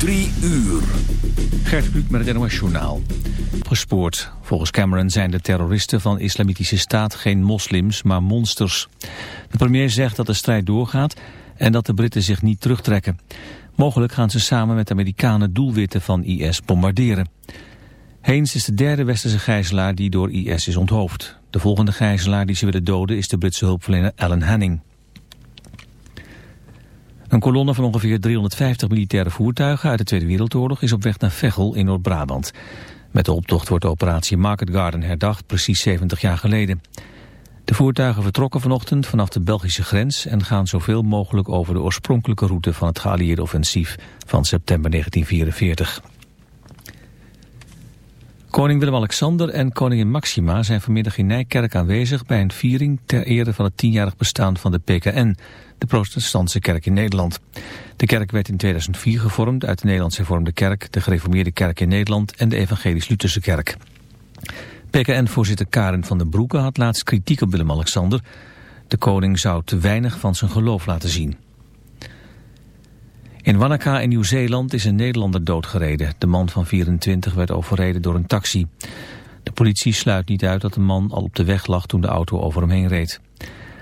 Drie uur. Gert Kluk met het NOS Journaal. Gespoord. Volgens Cameron zijn de terroristen van Islamitische Staat geen moslims, maar monsters. De premier zegt dat de strijd doorgaat en dat de Britten zich niet terugtrekken. Mogelijk gaan ze samen met de Amerikanen doelwitten van IS bombarderen. Heens is de derde westerse gijzelaar die door IS is onthoofd. De volgende gijzelaar die ze willen doden is de Britse hulpverlener Alan Hanning. Een kolonne van ongeveer 350 militaire voertuigen uit de Tweede Wereldoorlog is op weg naar Veghel in Noord-Brabant. Met de optocht wordt de operatie Market Garden herdacht, precies 70 jaar geleden. De voertuigen vertrokken vanochtend vanaf de Belgische grens en gaan zoveel mogelijk over de oorspronkelijke route van het geallieerde offensief van september 1944. Koning Willem-Alexander en koningin Maxima zijn vanmiddag in Nijkerk aanwezig bij een viering ter ere van het tienjarig bestaan van de PKN, de protestantse kerk in Nederland. De kerk werd in 2004 gevormd uit de Nederlands hervormde kerk, de gereformeerde kerk in Nederland en de evangelisch-Lutherse kerk. PKN-voorzitter Karen van den Broeke had laatst kritiek op Willem-Alexander. De koning zou te weinig van zijn geloof laten zien. In Wanaka in Nieuw-Zeeland is een Nederlander doodgereden. De man van 24 werd overreden door een taxi. De politie sluit niet uit dat de man al op de weg lag toen de auto over hem heen reed.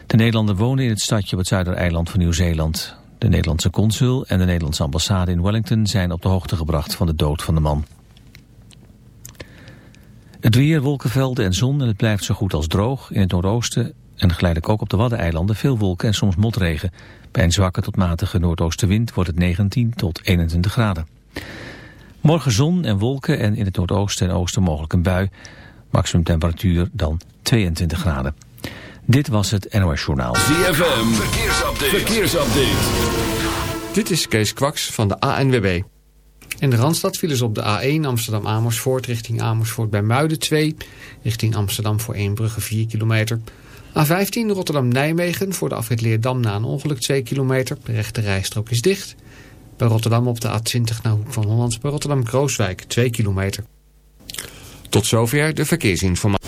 De Nederlander woonde in het stadje op het zuidereiland van Nieuw-Zeeland. De Nederlandse consul en de Nederlandse ambassade in Wellington zijn op de hoogte gebracht van de dood van de man. Het weer, wolkenvelden en zon en het blijft zo goed als droog. In het noordoosten en geleidelijk ook op de Waddeneilanden veel wolken en soms motregen. Bij een zwakke tot matige noordoostenwind wordt het 19 tot 21 graden. Morgen zon en wolken en in het noordoosten en oosten mogelijk een bui. Maximum temperatuur dan 22 graden. Dit was het NOS Journaal. ZFM, verkeersupdate. verkeersupdate. Dit is Kees Kwaks van de ANWB. In de Randstad vielen ze op de A1 Amsterdam-Amersfoort richting Amersfoort bij Muiden 2. Richting Amsterdam voor Eembrugge 4 kilometer. A15 Rotterdam-Nijmegen voor de afrit Leerdam na een ongeluk 2 kilometer. De rechte rijstrook is dicht. Bij Rotterdam op de A20 naar Hoek van Holland bij Rotterdam-Krooswijk 2 kilometer. Tot zover de verkeersinformatie.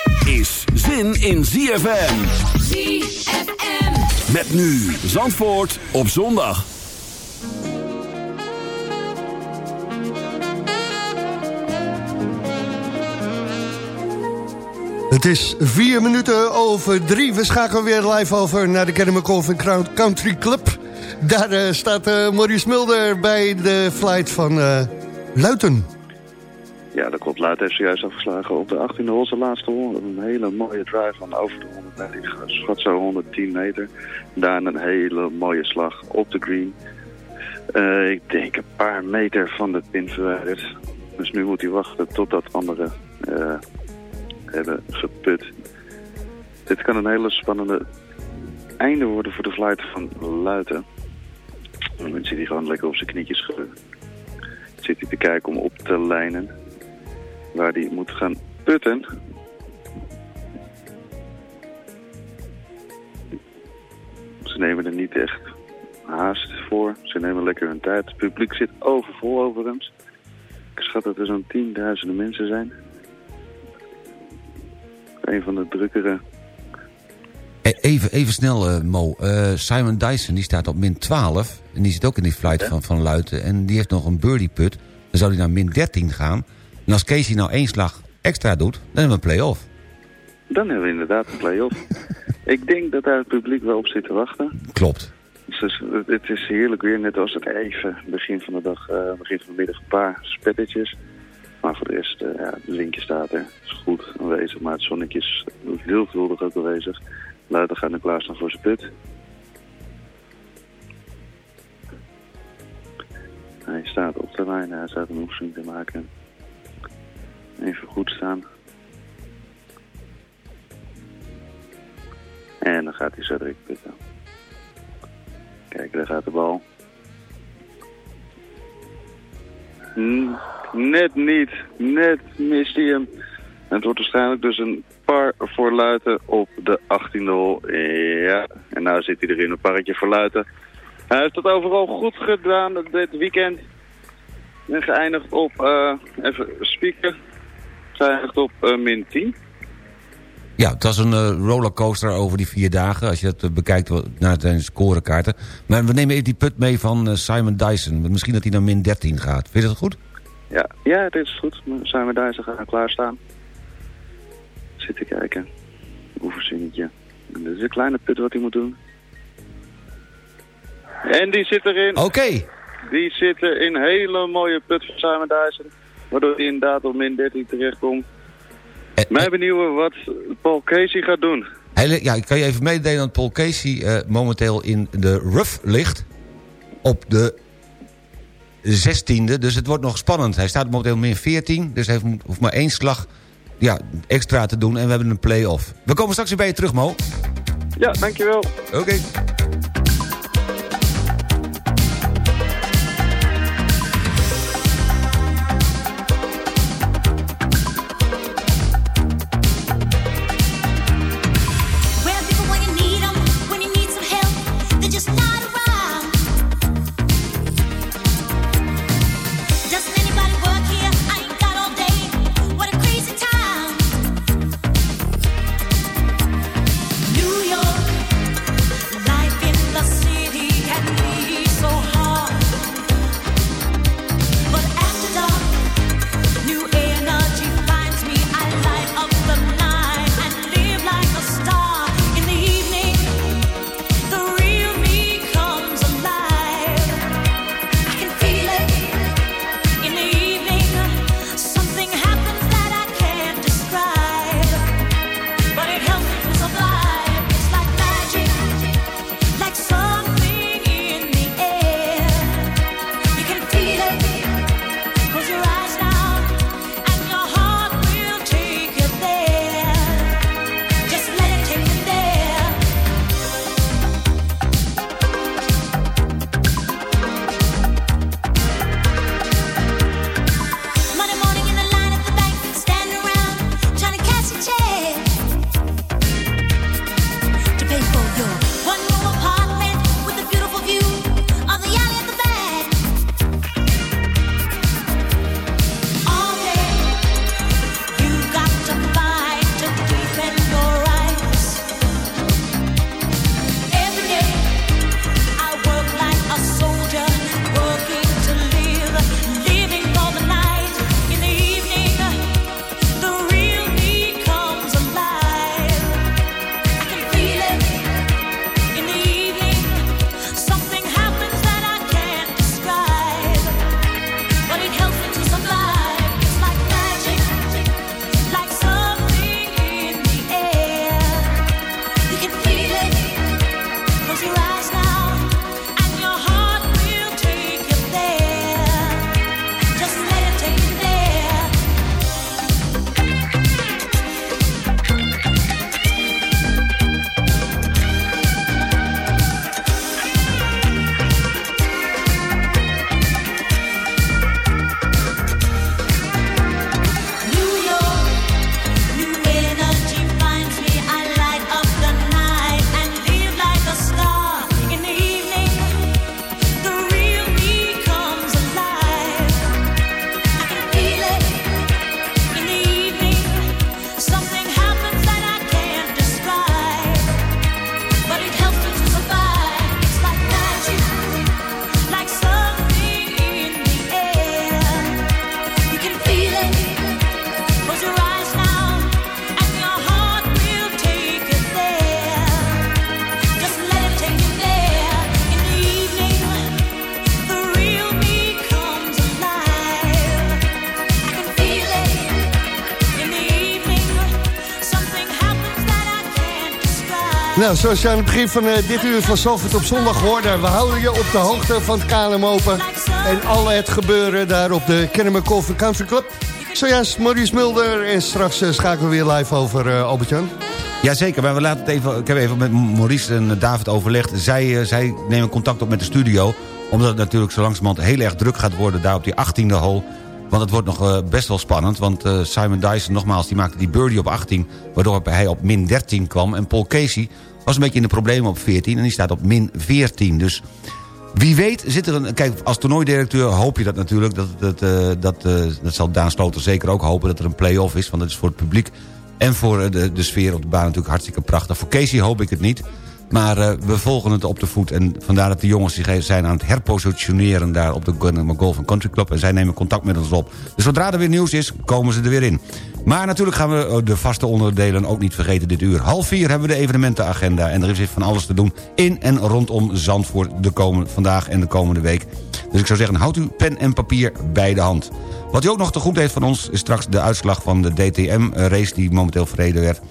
is zin in ZFM. ZFM. Met nu Zandvoort op zondag. Het is vier minuten over drie. We schakelen weer live over naar de Kennemer en Country Club. Daar uh, staat uh, Maurice Mulder bij de flight van uh, Luiten. Ja, dat klopt. Luiten heeft zojuist afgeslagen op de 18e hol, laatste hol. Een hele mooie drive van over de 100 meter. Schat zo 110 meter. Daarna een hele mooie slag op de green. Uh, ik denk een paar meter van de pin verwijderd. Dus nu moet hij wachten totdat anderen uh, hebben geput. Dit kan een hele spannende einde worden voor de flight van Luiten. En dan zit hij gewoon lekker op zijn knietjes. Zit hij te kijken om op te lijnen. Waar hij moet gaan putten. Ze nemen er niet echt haast voor. Ze nemen lekker hun tijd. Het publiek zit overvol overigens. Ik schat dat er zo'n tienduizenden mensen zijn. Een van de drukkere Even, even snel, eh, Mo. Eh, Simon Dyson die staat op min 12. En die zit ook in die flight van, van Luiten. En die heeft nog een birdie put. Dan zou hij naar min 13 gaan. En als Casey nou één slag extra doet, dan hebben we een play-off. Dan hebben we inderdaad een play-off. ik denk dat daar het publiek wel op zit te wachten. Klopt. Dus het- is heerlijk weer, net als het even begin van de dag, eh, begin van de middag een paar spettetjes. Maar voor de rest, eh, ja, het linkje staat er. Het is goed aanwezig, maar het zonnetje is veelvuldig ook aanwezig. Luiden gaat nu klaarstaan voor zijn put. Hij staat op de lijn, hij staat een oefening te maken. Even goed staan. En dan gaat hij zo direct putten. Kijk, daar gaat de bal. Net niet. Net mist hij hem. En het wordt waarschijnlijk dus een par voor Luiten op de 18e hol. Ja, en nou zit hij erin, een parretje voor Luiten. Hij heeft het overal goed gedaan dit weekend. En geëindigd op, eh, even spieken, geëindigd op eh, min 10. Ja, het was een eh, rollercoaster over die vier dagen. Als je dat eh, bekijkt naar zijn scorekaarten. Maar we nemen even die put mee van Simon Dyson. Misschien dat hij naar min 13 gaat. Vind je dat goed? Ja, ja, dit is goed. Daar, ze gaan klaarstaan. Zitten kijken. Oefenzinnetje. En dit is een kleine put wat hij moet doen. En die zit erin. Oké. Die zit er in hele mooie put van Simon Dyson. Waardoor hij inderdaad op min 13 terechtkomt. Eh, Mij benieuwen wat Paul Casey gaat doen. Hij, ja, ik kan je even meedelen dat Paul Casey eh, momenteel in de rough ligt. Op de 16e, dus het wordt nog spannend. Hij staat momenteel min 14, dus hij hoeft- hoeft maar één slag ja, extra te doen. En we hebben een play-off. We komen straks weer bij je terug, Mo. Ja, dankjewel. Oké. Nou, zoals je aan het begin van eh, dit uur van Zalvoort op zondag hoorde... we houden je op de hoogte van het KLM Open... en al het gebeuren daar op de Kennemer Golf Country Club. Zojuist Maurice Mulder en straks eh, schakelen we weer live over uh, Albert-Jan. Jazeker, maar we laten het even, ik heb even met Maurice en David overlegd. Zij, zij nemen contact op met de studio... omdat het natuurlijk zo langzamerhand heel erg druk gaat worden... daar op die 18e hole... Want het wordt nog uh, best wel spannend. Want uh, Simon Dyson, nogmaals, die maakte die birdie op 18... waardoor hij op min 13 kwam. En Paul Casey was een beetje in de problemen op 14... en die staat op min 14. Dus wie weet zit er een... Kijk, als toernooidirecteur hoop je dat natuurlijk. Dat, dat, uh, dat, dat zal Daan Sloter zeker ook hopen... dat er een play-off is, want dat is voor het publiek... en voor de, de sfeer op de baan natuurlijk hartstikke prachtig. Voor Casey hoop ik het niet... Maar uh, we volgen het op de voet. En vandaar dat de jongens zich zijn aan het herpositioneren... daar op de Golf Country Club. En zij nemen contact met ons op. Dus zodra er weer nieuws is, komen ze er weer in. Maar natuurlijk gaan we de vaste onderdelen ook niet vergeten dit uur. Half vier hebben we de evenementenagenda. En er is van alles te doen in en rondom Zandvoort de komende, vandaag en de komende week. Dus ik zou zeggen, houd uw pen en papier bij de hand. Wat u ook nog te goed heeft van ons... is straks de uitslag van de DTM-race die momenteel verreden werd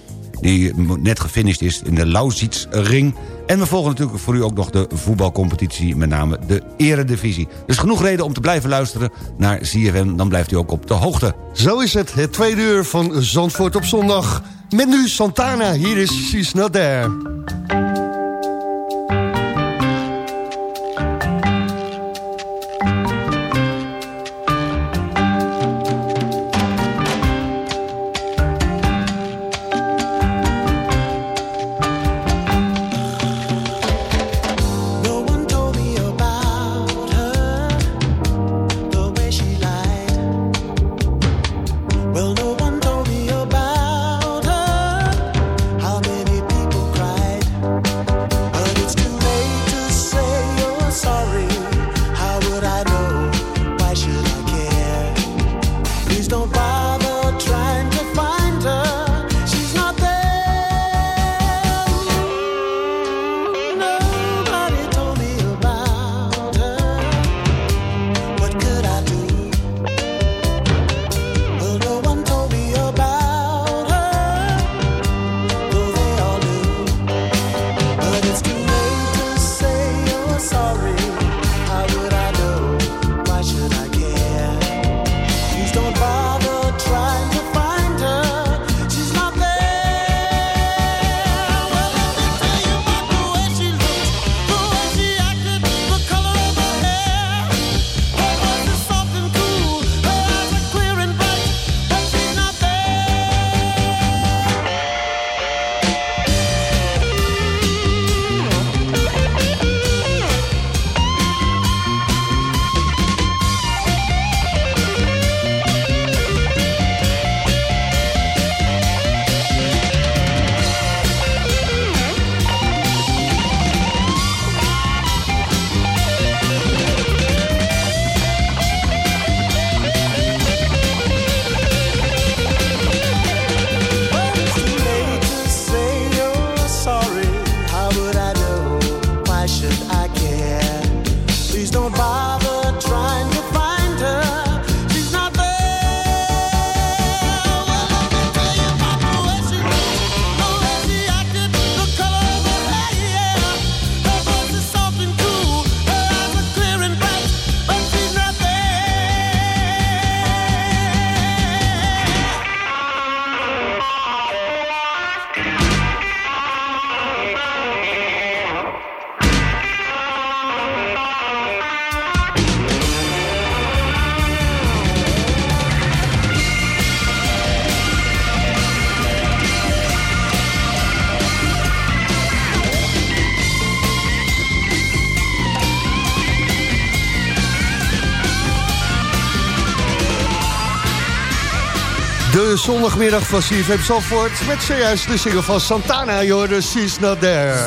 die net gefinished is in de Lausitz-ring. En we volgen natuurlijk voor u ook nog de voetbalcompetitie, met name de eredivisie. Dus genoeg reden om te blijven luisteren naar ZFM, dan blijft u ook op de hoogte. Zo is het, het tweede uur van Zandvoort op zondag. Met nu Santana, hier is She's Not. De zondagmiddag van CFM Zandvoort met zojuist de single van Santana. Je hoorde She's Not There.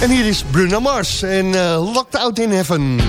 En hier is Bruno Mars en uh, Locked Out in Heaven.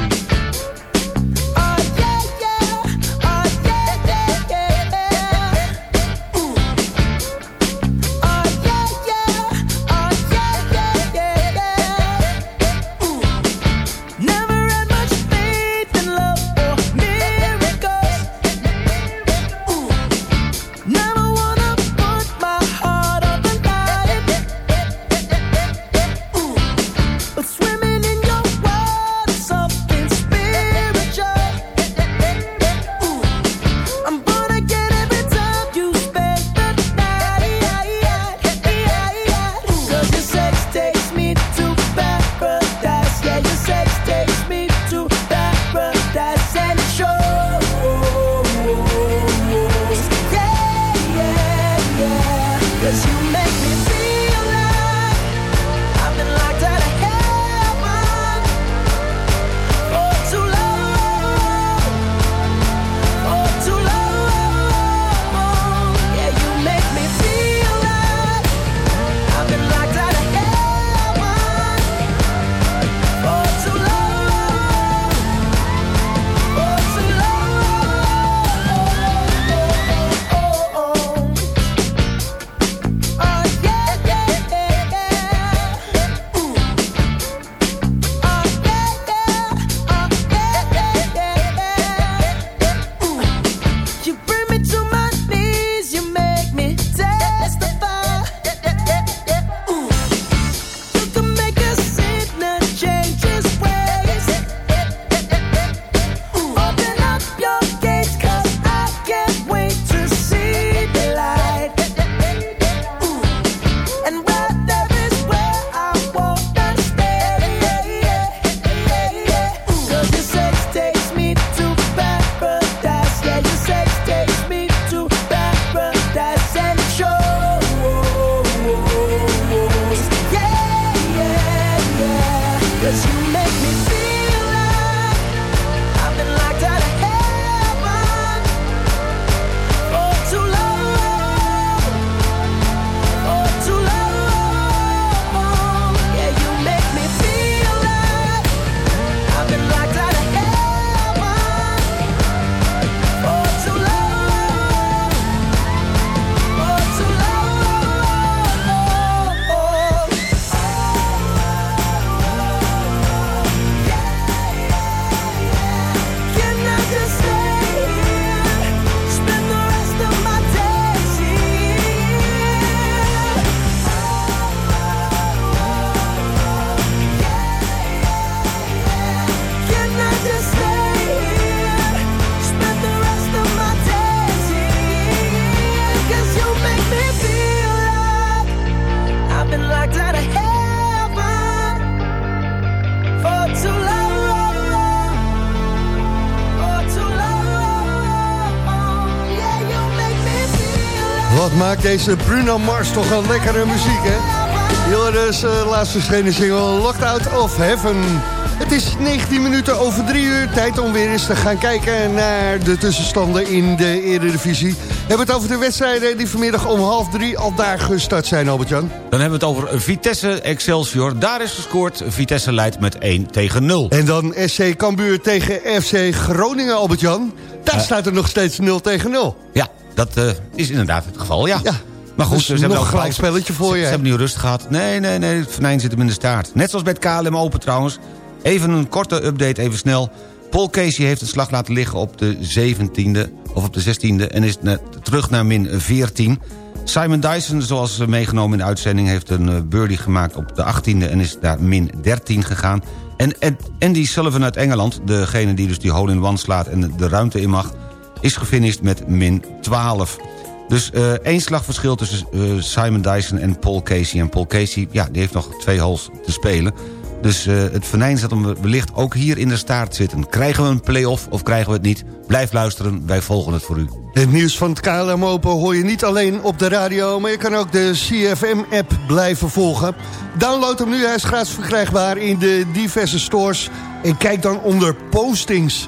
Wat maakt deze Bruno Mars toch een lekkere muziek, hè? Joris, uh, laatst verschenen single Locked Out of Heaven. Het is 19 minuten over 3 uur. Tijd om weer eens te gaan kijken naar de tussenstanden in de Eredivisie. We hebben het over de wedstrijden die vanmiddag om half drie al daar gestart zijn, Albert-Jan. Dan hebben we het over Vitesse Excelsior. Daar is gescoord. Vitesse leidt met 1 tegen 0. En dan SC Cambuur tegen FC Groningen, Albert-Jan. Daar staat er nog steeds 0 tegen 0. Ja, dat uh, is inderdaad het geval, ja. ja. Maar goed, dus ze hebben nog een gelijk spelletje voor ze, je. Ze hebben nu rust gehad. Nee, nee, nee, het venijn zit hem in de staart. Net zoals bij het KLM Open trouwens. Even een korte update, even snel. Paul Casey heeft de slag laten liggen op de 17e, of op de 16e... en is terug naar min 14. Simon Dyson, zoals meegenomen in de uitzending... heeft een uh, birdie gemaakt op de 18e en is daar min 13 gegaan. En Andy Sullivan uit Engeland, degene die dus die hole-in-one slaat... en de ruimte in mag, is gefinished met min 12. Dus uh, één slagverschil tussen uh, Simon Dyson en Paul Casey. En Paul Casey, ja, die heeft nog twee holes te spelen. Dus uh, het venijn zat hem wellicht ook hier in de staart zitten. Krijgen we een play-off of krijgen we het niet? Blijf luisteren, wij volgen het voor u. Het nieuws van het KLM Open hoor je niet alleen op de radio... maar je kan ook de CFM-app blijven volgen. Download hem nu, hij is gratis verkrijgbaar in de diverse stores. En kijk dan onder postings.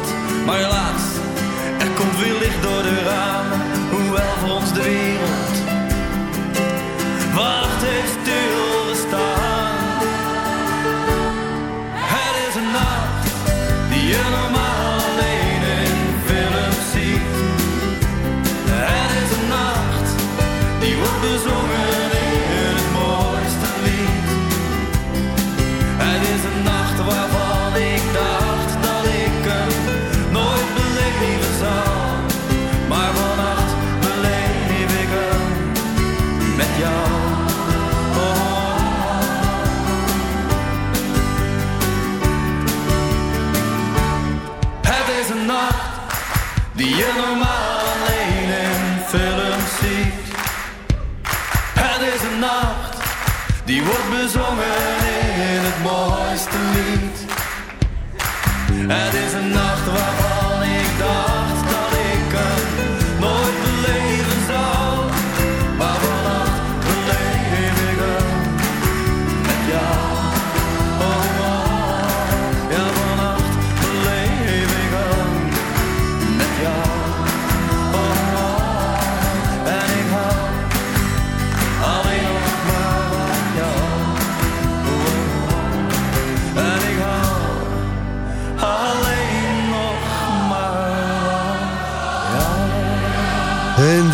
Maar helaas, er komt weer licht door de ramen, hoewel voor ons de wereld wacht heeft stilgestaan. Het is een nacht die je normaal met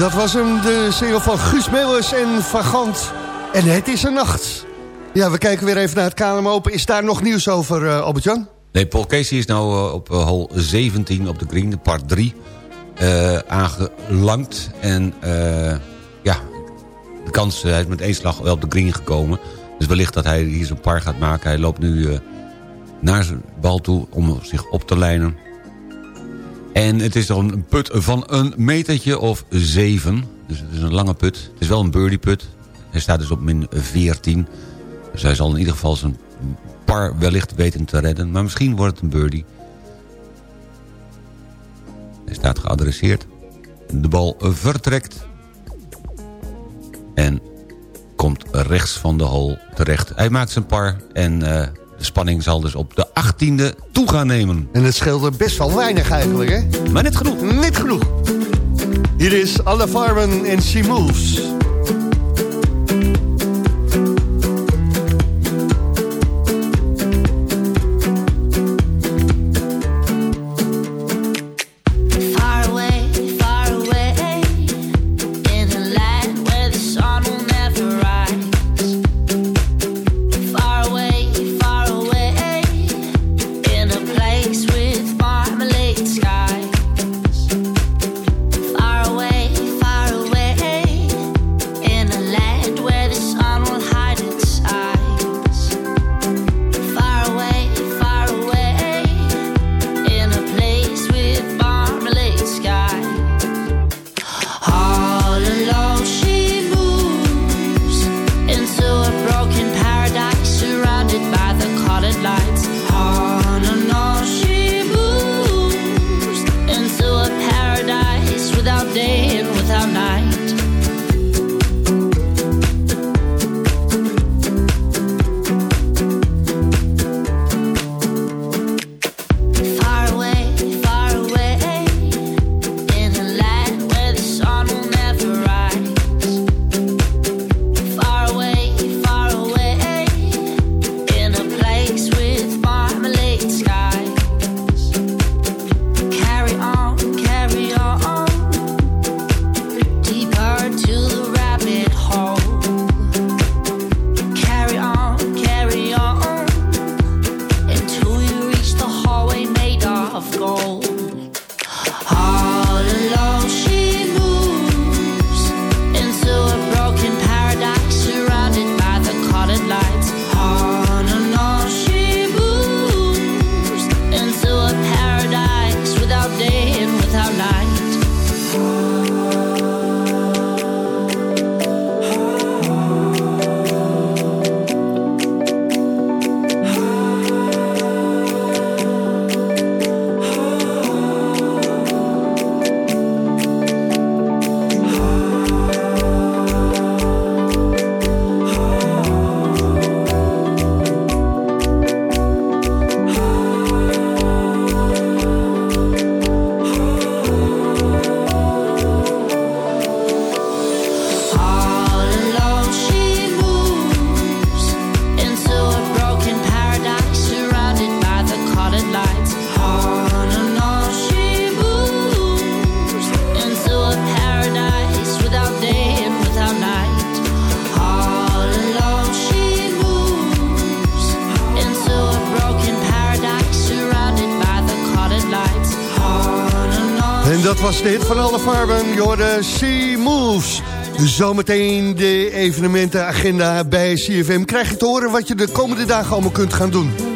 dat was hem, de single van Guus Meeuwis en Vagant. En het is een nacht. Ja, we kijken weer even naar het KLM Open. Is daar nog nieuws over, uh, Albert-Jan? Nee, Paul Casey is nou uh, op uh, hole 17 op de green, de part 3, aangelangt. En ja, de kans, hij is met één slag wel op de green gekomen. Dus wellicht dat hij hier zijn par gaat maken. Hij loopt nu naar zijn bal toe om zich op te lijnen. En het is dan een put van een metertje of zeven. Dus het is een lange put. Het is wel een birdie put. Hij staat dus op min 14. Dus hij zal in ieder geval zijn par wellicht weten te redden. Maar misschien wordt het een birdie. Hij staat geadresseerd. De bal vertrekt. En komt rechts van de hole terecht. Hij maakt zijn par en eh, de spanning zal dus op de 18e toe gaan nemen. En het scheelde best wel weinig eigenlijk, hè? Maar net genoeg. Net genoeg. Hier is Alle Farben en She Moves. Van alle farben, Jorde Sea Moves. Zometeen de evenementenagenda bij CFM. Krijg je te horen wat je de komende dagen allemaal kunt gaan doen.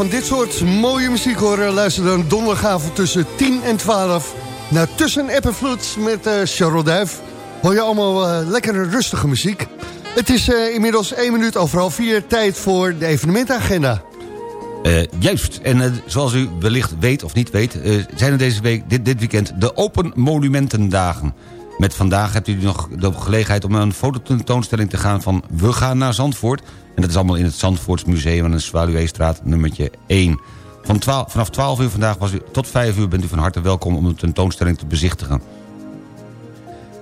Van dit soort mooie muziek horen? Luister dan donderdagavond tussen 10 en 12 naar Tussen App met Cheryl Duif. Hoor je allemaal eh, lekkere rustige muziek. Het is eh, inmiddels 1 minuut overal 4 tijd voor de evenementagenda. Juist, en zoals u wellicht weet of niet weet... zijn er deze week, dit, dit weekend de Open Monumentendagen. Met vandaag hebt u nog de gelegenheid om een fototentoonstelling te gaan... van We gaan naar Zandvoort. En dat is allemaal in het Zandvoortsmuseum aan de Zwaluweestraat nummertje 1. Van 12, vanaf 12 uur vandaag was u, tot 5 uur bent u van harte welkom... om de tentoonstelling te bezichtigen.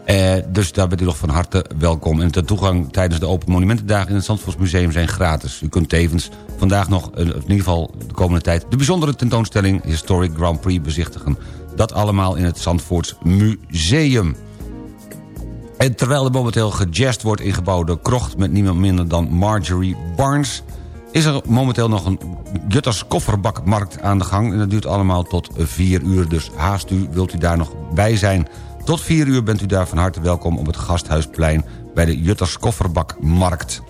Eh, dus daar bent u nog van harte welkom. En de toegang tijdens de Open Monumentendagen in het Zandvoortsmuseum zijn gratis. U kunt tevens vandaag nog, eh, in ieder geval de komende tijd... de bijzondere tentoonstelling Historic Grand Prix bezichtigen. Dat allemaal in het Zandvoorts Museum. En terwijl er momenteel gejazzed wordt in gebouwde krocht... met niemand minder dan Marjorie Barnes... is er momenteel nog een Jutters kofferbakmarkt aan de gang. En dat duurt allemaal tot 4 uur. Dus haast u, wilt u daar nog bij zijn... Tot 4 uur bent u daar van harte welkom op het Gasthuisplein... bij de Jutters Kofferbakmarkt.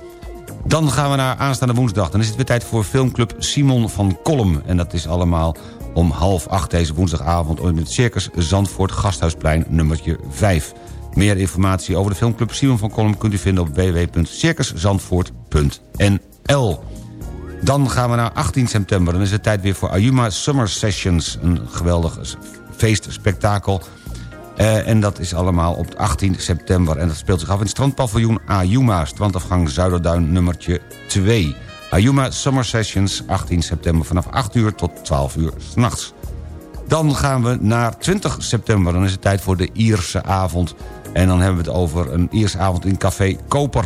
Dan gaan we naar aanstaande woensdag. Dan is het weer tijd voor filmclub Simon van Kolm. En dat is allemaal om half acht deze woensdagavond... in het Circus Zandvoort Gasthuisplein nummertje 5. Meer informatie over de filmclub Simon van Kolm... kunt u vinden op www.circuszandvoort.nl. Dan gaan we naar 18 september. Dan is het tijd weer voor Ayuma Summer Sessions. Een geweldig feestspektakel eh, en dat is allemaal op 18 september. En dat speelt zich af in het strandpaviljoen Ayuma... strandafgang Zuiderduin nummertje 2. Ayuma Summer Sessions, 18 september... vanaf 8 uur tot 12 uur s'nachts. Dan gaan we naar 20 september. Dan is het tijd voor de Ierse avond. En dan hebben we het over een Ierse avond in Café Koper.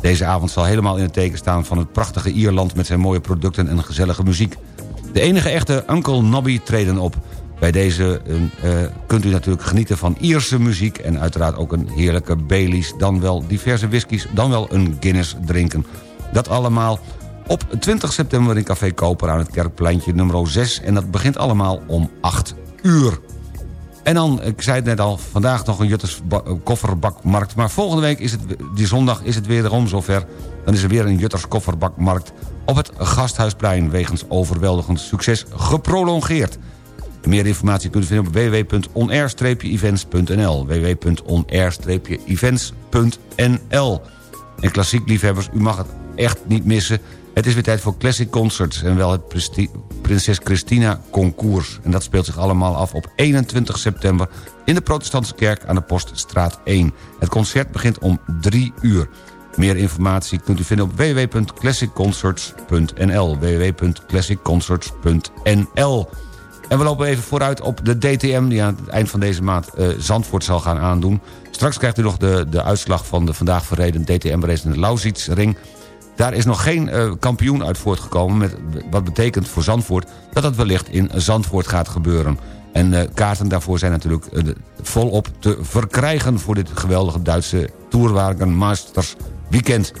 Deze avond zal helemaal in het teken staan van het prachtige Ierland... met zijn mooie producten en gezellige muziek. De enige echte Uncle Nobby treden op... Bij deze uh, kunt u natuurlijk genieten van Ierse muziek... en uiteraard ook een heerlijke Baileys, dan wel diverse whiskies... dan wel een Guinness drinken. Dat allemaal op 20 september in Café Koper aan het Kerkpleintje nummer 6... en dat begint allemaal om 8 uur. En dan, ik zei het net al, vandaag nog een Jutters kofferbakmarkt... maar volgende week, is het, die zondag, is het wederom zover... dan is er weer een Jutters kofferbakmarkt op het Gasthuisplein... wegens overweldigend succes geprolongeerd... Meer informatie kunt u vinden op www.onair-events.nl www.onair-events.nl En klassiek liefhebbers, u mag het echt niet missen. Het is weer tijd voor Classic Concerts en wel het Prinses Christina Concours. En dat speelt zich allemaal af op 21 september... in de Protestantse Kerk aan de Poststraat 1. Het concert begint om 3 uur. Meer informatie kunt u vinden op www.classicconcerts.nl www.classicconcerts.nl en we lopen even vooruit op de DTM... die aan het eind van deze maand uh, Zandvoort zal gaan aandoen. Straks krijgt u nog de, de uitslag van de vandaag verreden DTM-race... in de Lausitzring. Daar is nog geen uh, kampioen uit voortgekomen... Met, wat betekent voor Zandvoort dat het wellicht in Zandvoort gaat gebeuren. En uh, kaarten daarvoor zijn natuurlijk volop te verkrijgen... voor dit geweldige Duitse Tourwagen Masters weekend.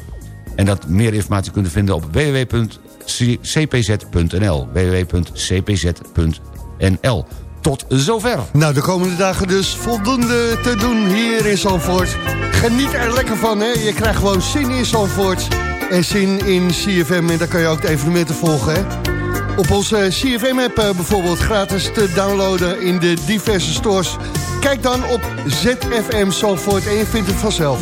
En dat meer informatie kunt vinden op www.cpz.nl www.cpz.nl NL. Tot zover. Nou, de komende dagen dus voldoende te doen hier in Zandvoort. Geniet er lekker van, hè. Je krijgt gewoon zin in Zandvoort. En zin in CFM. En daar kan je ook de evenementen volgen. Op onze CFM-app bijvoorbeeld gratis te downloaden in de diverse stores. Kijk dan op ZFM Zandvoort en je vindt het vanzelf.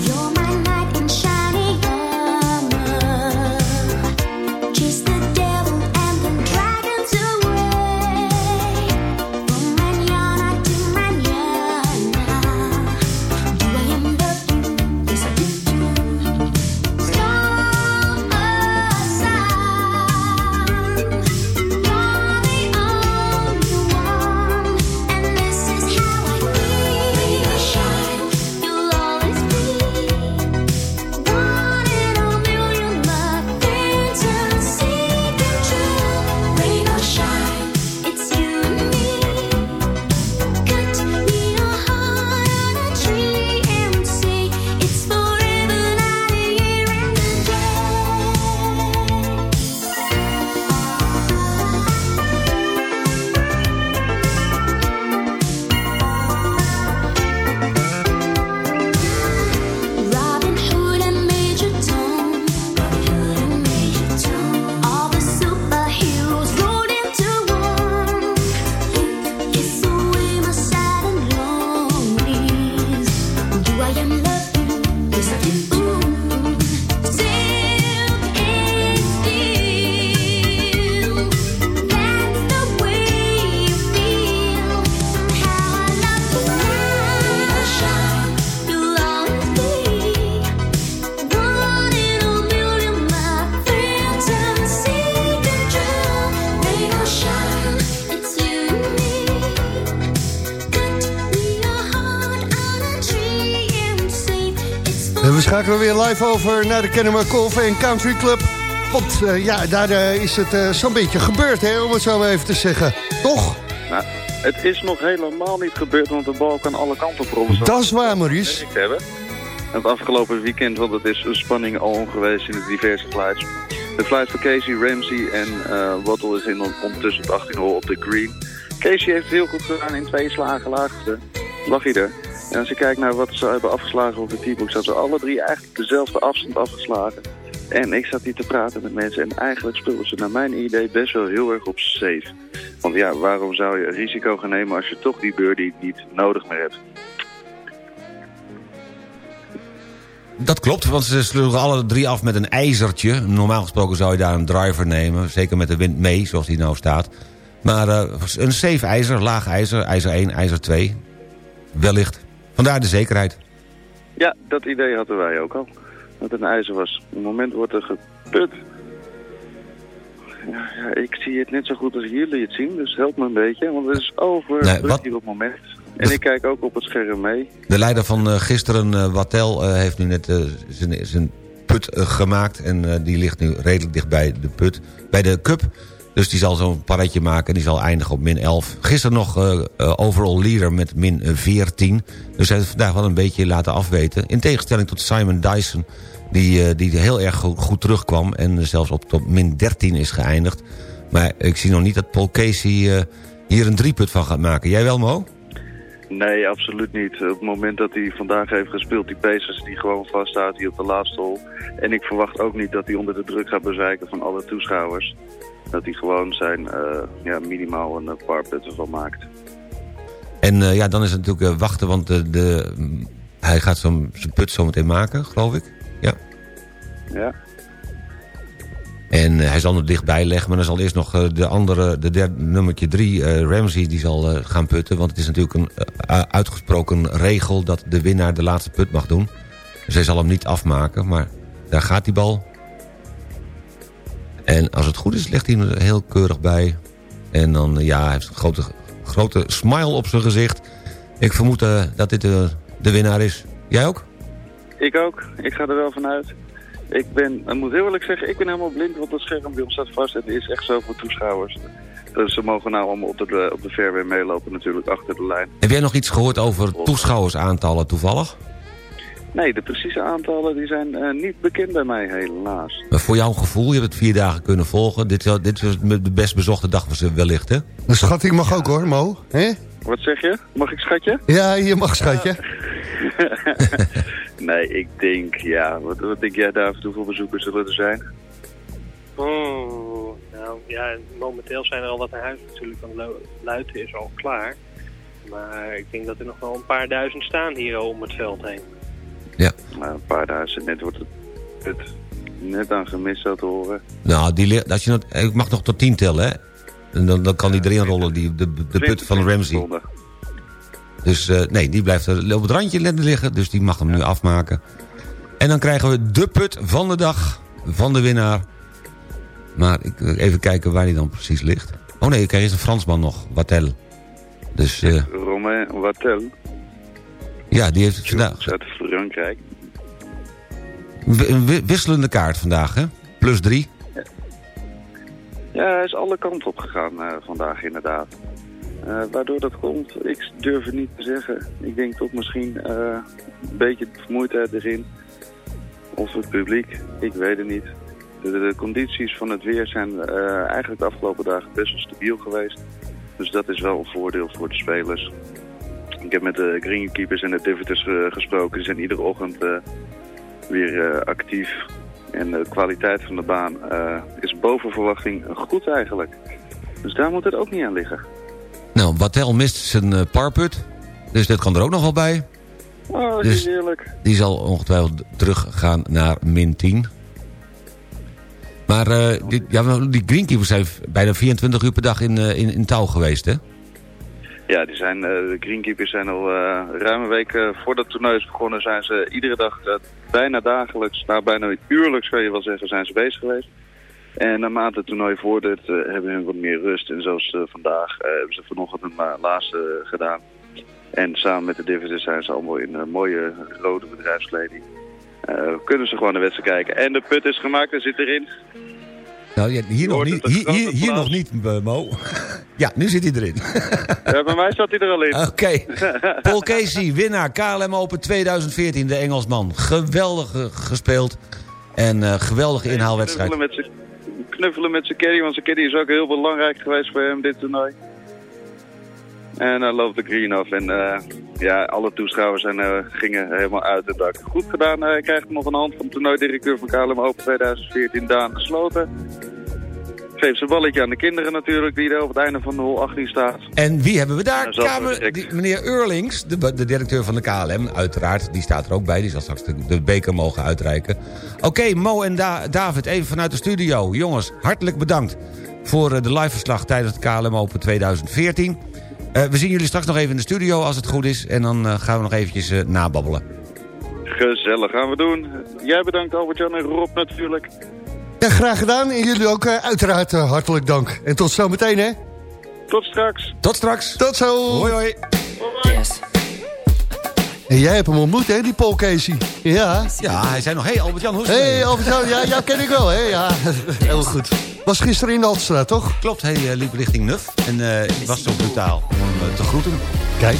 Schakelen we weer live over naar de Kennemer Golf en Country Club. Want eh, ja, daar eh, is het eh, zo'n beetje gebeurd, hè, om het zo maar even te zeggen. Toch? Nou, het is nog helemaal niet gebeurd, want de bal kan alle kanten rollen. Dat is waar, Maurice. Hebben. Het afgelopen weekend, want het is een spanning al geweest in de diverse flights. De flight van Casey, Ramsey en Wattle is in ondertussen op 18 hole op de green. Casey heeft het heel goed gedaan in twee slagen laagste. Lag hij er. En als je kijkt naar wat ze hebben afgeslagen op de teambook, zaten ze alle drie eigenlijk dezelfde afstand afgeslagen. En ik zat hier te praten met mensen en eigenlijk speelden ze naar mijn idee best wel heel erg op safe. Want ja, waarom zou je risico gaan nemen als je toch die birdie niet nodig meer hebt? Dat klopt, want ze sloegen alle drie af met een ijzertje. Normaal gesproken zou je daar een driver nemen. Zeker met de wind mee, zoals die nou staat. Maar eh, een safe ijzer, laag ijzer, ijzer 1, ijzer 2. Wellicht. Vandaar de zekerheid. Ja, dat idee hadden wij ook al. Dat het een ijzer was. Op het moment wordt er geput. Ja, ja, ik zie het net zo goed als jullie het zien, dus help me een beetje. Want het is over Nee, wat- hier op het moment. En ik kijk ook op het scherm mee. De leider van eh, gisteren, eh, Wattel, eh, heeft nu net zijn- zijn put gemaakt. En die ligt nu redelijk dicht bij de put, bij de cup. Dus die zal zo'n paretje maken en die zal eindigen op min 11. Gisteren nog eh, eh, overall leader met min eh, 14. Dus hij heeft vandaag wel een beetje laten afweten. In tegenstelling tot Simon Dyson, die, eh, die heel erg goed, terugkwam... en zelfs op, op min 13 is geëindigd. Maar ik zie nog niet dat Paul Casey eh, hier een drieput van gaat maken. Jij wel, Mo? Nee, absoluut niet. Op het moment dat hij vandaag heeft gespeeld, die Pacers die gewoon vasthoudt hier op de laatste hol. En ik verwacht ook niet dat hij onder de druk gaat bezwijken van alle toeschouwers. Dat hij gewoon zijn eh, ja, minimaal een uh, paar putten van maakt. En eh, ja, dan is het natuurlijk eh, wachten, want de, de, mm, hij gaat zijn put zo meteen maken, geloof ik. Ja. Ja. En eh, hij zal er dichtbij leggen, maar dan zal eerst nog eh, de andere, de derde, nummertje drie, eh, Ramsey, die zal eh, gaan putten. Want het is natuurlijk een eh, uitgesproken regel dat de winnaar de laatste put mag doen. Dus hij zal hem niet afmaken, maar daar gaat die bal. En als het goed is, legt hij hem er heel keurig bij. En dan, eh, ja, hij heeft een grote, grote smile op zijn gezicht. Ik vermoed eh, dat dit eh, de winnaar is. Jij ook? Ik ook. Ik ga er wel vanuit. Ik ben, ik moet heel eerlijk zeggen, ik ben helemaal blind, want het scherm bij ons staat vast. En er is echt zoveel toeschouwers. Dus ze mogen nou allemaal op de, op de fairway meelopen natuurlijk, achter de lijn. Heb jij nog iets gehoord over toeschouwersaantallen toevallig? Nee, de precieze aantallen die zijn eh, niet bekend bij mij, helaas. Maar voor jouw gevoel, je hebt het vier dagen kunnen volgen. Dit, is- dit was de best bezochte dag was wellicht, hè? De schatting mag ook hoor, Mo. Hè? Wat zeg je? Mag ik schatje? Ja, je mag schatje. nee, ik denk, ja, wat, wat denk jij daar hoeveel bezoekers zullen er zijn? Oh, nou ja, momenteel zijn er al wat naar huis natuurlijk, want Lu- Luiten is al klaar. Maar ik denk dat er nog wel een paar duizend staan hier om het veld heen. Nou, een paar duizend, net wordt het, net aan gemist zo te horen. Nou, die, als je dat, ik mag nog tot tien tellen, hè? En dan, dan kan die erin rollen, die, de, de put van Ramsey. Dus eh, nee, die blijft op het randje liggen. Dus die mag hem nu afmaken. En dan krijgen we de put van de dag van de winnaar. Maar ik, eh, even kijken waar die dan precies ligt. Oh nee, ik krijg eerst een Fransman nog, Wattel. Dus eh, Romain Wattel, ja, die heeft het vandaag. uit Frankrijk. wisselende kaart vandaag, hè? Plus drie. Ja, hij is alle kanten op gegaan eh, vandaag inderdaad. Eh, waardoor dat komt, ik durf het niet te zeggen. Ik denk toch misschien eh, een beetje vermoeidheid erin. Of het publiek, ik weet het niet. De, de condities van het weer zijn eigenlijk de afgelopen dagen best wel stabiel geweest. Dus dat is wel een voordeel voor de spelers. Ik heb met de greenkeepers en de divoters eh, gesproken. Die zijn iedere ochtend eh, weer eh, actief. En de kwaliteit van de baan is boven verwachting goed eigenlijk. Dus daar moet het ook niet aan liggen. Nou, Wattel mist zijn parput. Dus dat kan er ook nog wel bij. Oh, dat Dus- is heerlijk. Die zal ongetwijfeld teruggaan naar min 10. Maar die, ja, die greenkeepers zijn bijna 24 uur per dag in, in, in touw geweest, hè? Ja, die zijn, eh, de greenkeepers zijn al eh ruim een week eh, voordat het toernooi is begonnen... zijn ze iedere dag bijna dagelijks, nou bijna uurlijks kan je wel zeggen, zijn ze bezig geweest. En naarmate het toernooi vordert eh, hebben hun wat meer rust. En zoals vandaag hebben ze vanochtend een laatste gedaan. En samen met de divers zijn ze allemaal in mooie rode bedrijfskleding kunnen ze gewoon de wedstrijd kijken. En de put is gemaakt en zit erin. Nou, ja, hier, nog niet, hier, een hier, hier nog niet, eh, Mo. ja, nu zit hij erin. Ja, bij mij zat hij er al in. Oké. Paul Casey, winnaar KLM Open 2014, de Engelsman. Geweldig eh, gespeeld. En eh, geweldige inhaalwedstrijd. Knuffelen met zijn- Knuffelen met zijn caddy, want zijn caddy is ook heel belangrijk geweest voor hem dit toernooi. En hij loopt de green af en eh, ja, alle toeschouwers zijn, eh, gingen helemaal uit het dak. Goed gedaan, hij krijgt nog een hand van de toernooidirecteur van KLM Open 2014, Daan Gesloten. Geeft zijn balletje aan de kinderen natuurlijk, die er op het einde van de hol 18 staat. En wie hebben we daar? Kamer- die- meneer Eurlings, de, de directeur van de KLM, uiteraard. Die staat er ook bij, die zal straks de, de beker mogen uitreiken. Oké, Mo en Da- David, even vanuit de studio. Jongens, hartelijk bedankt voor eh, de liveverslag tijdens het KLM Open 2014. Eh, we zien jullie straks nog even in de studio als het goed is. En dan eh, gaan we nog eventjes eh, nababbelen. Gezellig gaan we doen. Jij bedankt Albert-Jan en Rob natuurlijk. Ja, graag gedaan. En jullie ook eh, uiteraard hartelijk dank. En tot zometeen, hè? Tot straks. Tot straks. Tot zo. Hoi, hoi. En jij hebt hem ontmoet, hè, die Paul Casey? Ja. Ja, hij zei nog, hé hey, Albert-Jan, hoe is het? Hé, hey, Albert-Jan, ja, jou ken ik wel, hè? Ja, heel goed. Was gisteren in de Altstraat, toch? Klopt, hij eh, liep richting Nuf. En het was zo brutaal om hem eh, te groeten. Kijk.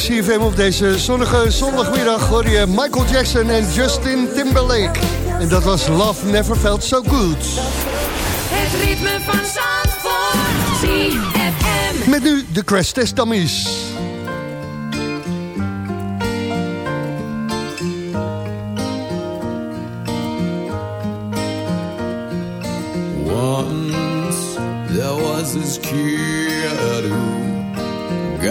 CFM op deze zonnige zondagmiddag hoor je Michael Jackson en Justin Timberlake. En dat was Love Never Felt So Good. Het ritme van Zandvoort. ZFM. Met nu de Crash Test Dummies. Once there was this kid who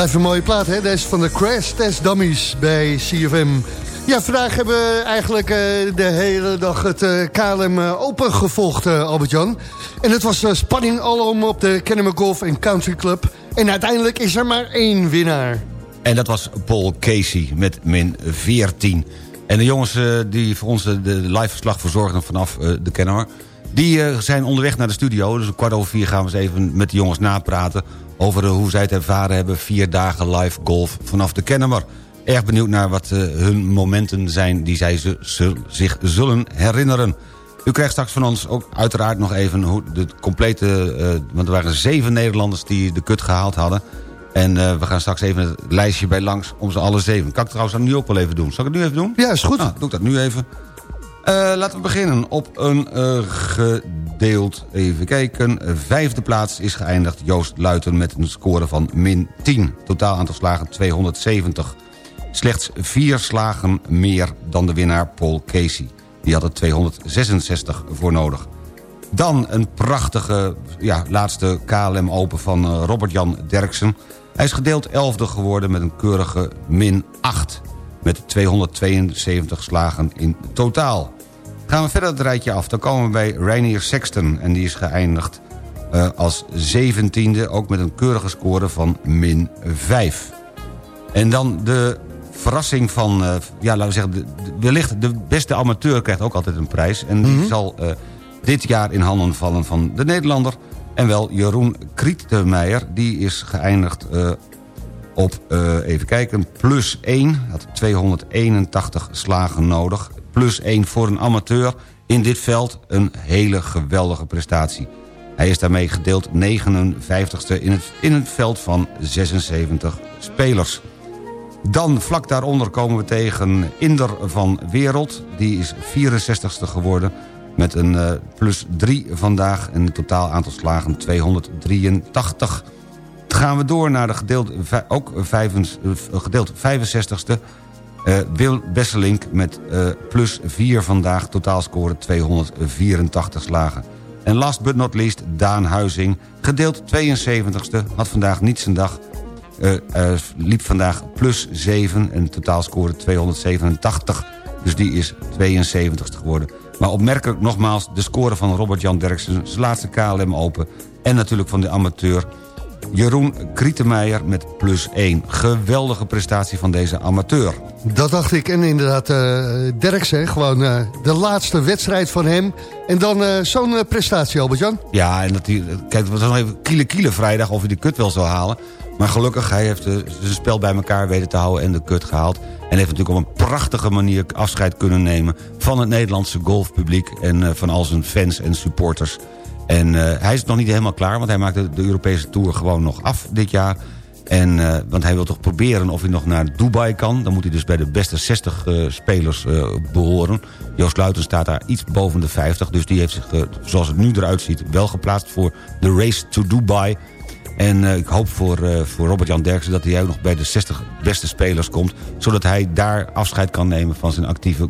Blijft een mooie plaat, hè? Deze van de Crash Test Dummies bij CFM. Ja, vandaag hebben we eigenlijk eh, de hele dag het eh, KLM eh, Open gevolgd, Albert-Jan. En het was spanning alom op de Kennemer Golf Country Club. En uiteindelijk is er maar één winnaar. En dat was Paul Casey met min 14. En de jongens die voor ons de, live verslag verzorgden vanaf de Kennemer... die zijn onderweg naar de studio. Dus kwart over vier gaan we eens even met de jongens napraten... over eh, hoe zij het ervaren hebben. Vier dagen live golf vanaf de Kennemer. Erg benieuwd naar wat eh, hun momenten zijn... die zij zich zullen herinneren. U krijgt straks van ons ook uiteraard nog even hoe de complete... eh, want er waren zeven Nederlanders die de kut gehaald hadden... En we gaan straks even het lijstje bij langs om ze alle zeven. Kan ik trouwens dan nu ook wel even doen. Zal ik het nu even doen? Ja, is goed. Nou, doe ik dat nu even. Eh, laten we beginnen op een eh, gedeeld, even kijken, vijfde plaats is geëindigd Joost Luiten met een score van min 10. Totaal aantal slagen 270. Slechts vier slagen meer dan de winnaar Paul Casey. Die had er 266 voor nodig. Dan een prachtige ja, laatste KLM Open van eh, Robert-Jan Derksen. Hij is gedeeld 11e geworden met een keurige min 8. Met 272 slagen in totaal. Gaan we verder het rijtje af. Dan komen we bij Rainier Sexton. En die is geëindigd eh, als 17e. Ook met een keurige score van min 5. En dan de verrassing van... eh, ja, laten we zeggen... De, wellicht de beste amateur krijgt ook altijd een prijs. En die zal eh, dit jaar in handen vallen van de Nederlander... en wel Jeroen Krietenmeijer. Die is geëindigd op, eh, even kijken, plus 1. Had 281 slagen nodig. Plus 1 voor een amateur in dit veld. Een hele geweldige prestatie. Hij is daarmee gedeeld 59ste in het, in het veld van 76 spelers. Dan vlak daaronder komen we tegen Inder van Wereld. Die is 64ste geworden met een eh, plus 3 vandaag. En een totaal aantal slagen 283. Gaan we door naar de gedeeld, ook eh, gedeeld 65ste. Eh, Wil Besselink met eh, plus 4 vandaag. Totaalscore 284 slagen. En last but not least Daan Huizing. Gedeeld 72ste. Had vandaag niet zijn dag. Eh, eh, liep vandaag plus 7 en totaalscore 287. Dus die is 72ste geworden. Maar opmerkelijk nogmaals de score van Robert-Jan Derksen... zijn laatste KLM Open en natuurlijk van de amateur... Jeroen Krietenmeijer met plus 1. Geweldige prestatie van deze amateur. Dat dacht ik. En inderdaad, Derksen, gewoon eh, de laatste wedstrijd van hem. En dan eh, zo'n prestatie, Albert-Jan. Ja, en dat hij, kijk, het was nog even kiele kiele vrijdag of hij de kut wel zou halen. Maar gelukkig, hij heeft zijn spel bij elkaar weten te houden en de kut gehaald. En heeft natuurlijk op een prachtige manier afscheid kunnen nemen... van het Nederlandse golfpubliek en van al zijn fans en supporters. En eh, hij is nog niet helemaal klaar, want hij maakt de, Europese Tour gewoon nog af dit jaar. En, eh, want hij wil toch proberen of hij nog naar Dubai kan. Dan moet hij dus bij de beste 60 eh, spelers eh, behoren. Joost Luiten staat daar iets boven de 50. Dus die heeft zich, zoals het nu eruit ziet, wel geplaatst voor de Race to Dubai. En ik hoop voor, voor Robert-Jan Derksen dat hij ook nog bij de 60 beste spelers komt. Zodat hij daar afscheid kan nemen van zijn actieve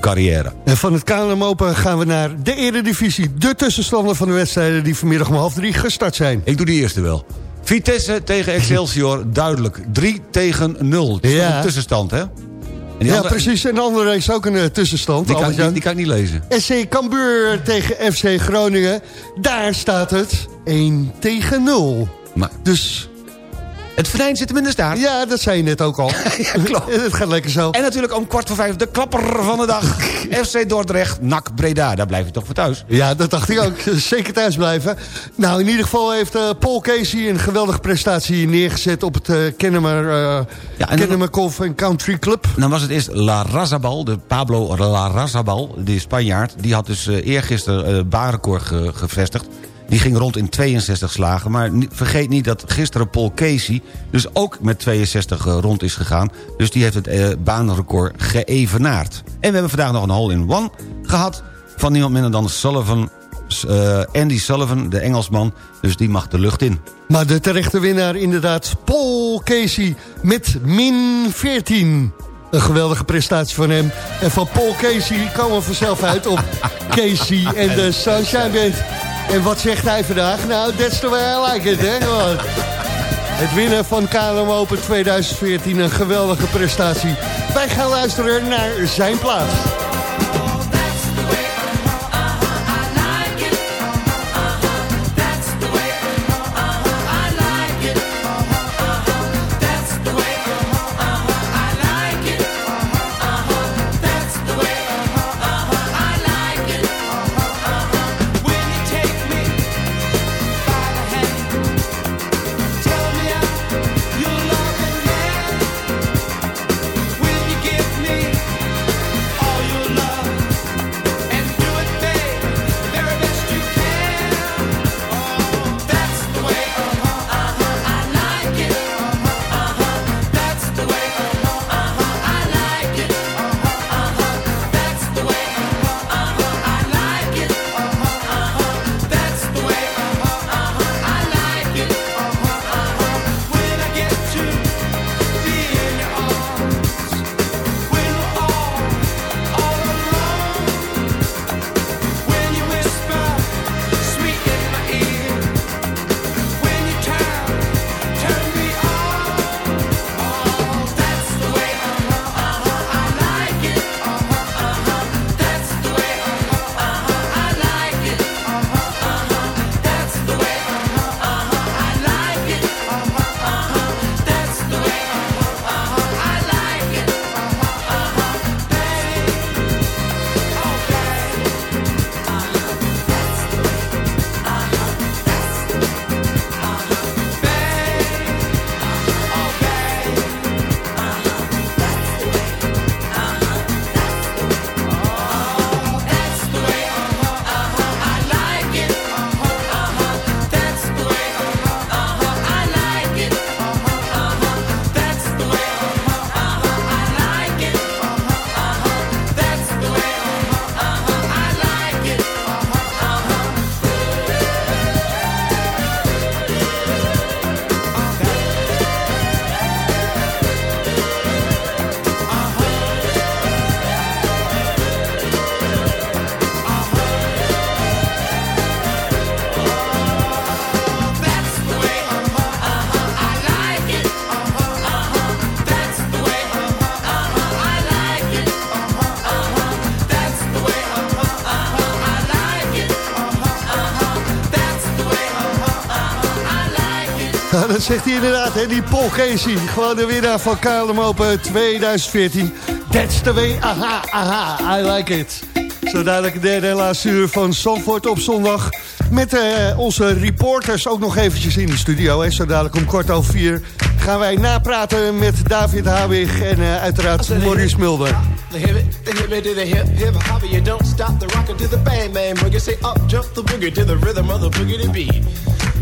golfcarrière. En van het KLM Open gaan we naar de Eredivisie. De tussenstanden van de wedstrijden die vanmiddag om half drie gestart zijn. Ik doe die eerste wel. Vitesse tegen Excelsior, duidelijk. 3 tegen 0. Het is Ja. een tussenstand, hè? Ja, andere- precies. En de andere is ook een eh, tussenstand. Die kan, die kan ik niet lezen. SC Cambuur tegen FC Groningen. Daar staat het 1 tegen 0. Maar Dus het venijn zit hem in de staart. ja, dat zei je net ook al. Ja, klopt. het gaat lekker zo. En natuurlijk om kwart voor vijf de klapper van de dag. FC Dordrecht, NAC Breda. Daar blijf je toch voor thuis. Ja, dat dacht ik ook. Zeker thuis blijven. Nou, in ieder geval heeft eh, Paul Casey een geweldige prestatie neergezet... op het eh Kennemer, Ja, Golf Country Club. Dan was het eerst La Razabal, de Pablo La Razabal, die Spanjaard. Die had dus eh, eergisteren uh, baanrecord ge- gevestigd. Die ging rond in 62 slagen. Maar vergeet niet dat gisteren Paul Casey dus ook met 62 eh, rond is gegaan. Dus die heeft het eh, baanrecord geëvenaard. En we hebben vandaag nog een hole-in-one gehad... van niemand minder dan Sullivan, eh, Andy Sullivan, de Engelsman. Dus die mag de lucht in. Maar de terechte winnaar inderdaad Paul Casey met min 14. Een geweldige prestatie van hem. En van Paul Casey komen we vanzelf uit op Casey en de Sunshine Band. En wat zegt hij vandaag? Nou, that's the way I like it, hè? Het winnen van KLM Open 2014, een geweldige prestatie. Wij gaan luisteren naar zijn plaats. Nou, dat zegt hij inderdaad, hè, die Paul Casey. Gewoon de winnaar van KLM Open 2014. That's the way, aha, aha, I like it. Zo dadelijk de derde en laatste uur van Zandvoort op zondag. Met eh, onze reporters ook nog eventjes in de studio. Hè. Zo dadelijk om kwart over vier gaan wij napraten met David Habig en eh, uiteraard Maurice Mulder. The hip, the hip, to the hip, hip, hopper. You don't stop the rockin' to the bang, bang boogie. Say up, jump the boogie to the rhythm of the boogie to beat.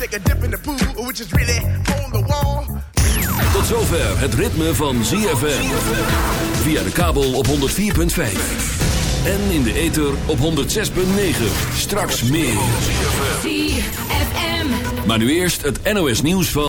take a dip in the pool, which is really on the wall. Tot zover het ritme van ZFM. Via de kabel op 104.5. En in de ether op 106.9. Straks meer. ZFM. Maar nu eerst het NOS nieuws van...